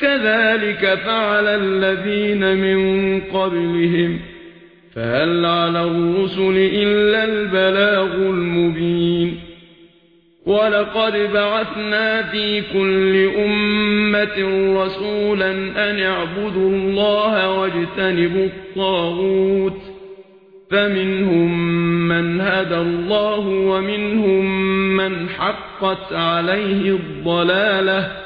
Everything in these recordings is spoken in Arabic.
كذلك فعل الذين من قبلهم فهل على الرسل إلا البلاغ المبين ولقد بعثنا في كل أمة رسولا أن اعبدوا الله واجتنبوا الطاغوت فمنهم من هدى الله ومنهم من حقت عليه الضلاله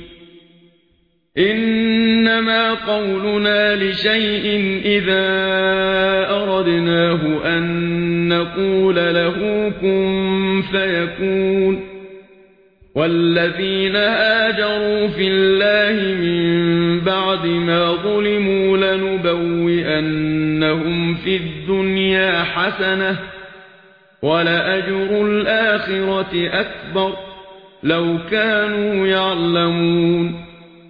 إنما قولنا لشيء إذا أردناه أن نقول له كن فيكون والذين هاجروا في الله من بعد ما ظلموا لنبوئنهم في الدنيا حسنة ولأجر الآخرة أكبر لو كانوا يعلمون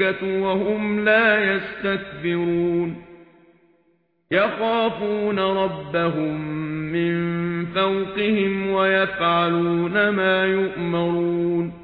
الْمَلَائِكَةُ وَهُمْ لَا يَسْتَكْبِرُونَ. يَخَافُونَ رَبَّهُمْ مِنْ فَوْقِهِمْ وَيَفْعَلُونَ مَا يُؤْمَرُونَ.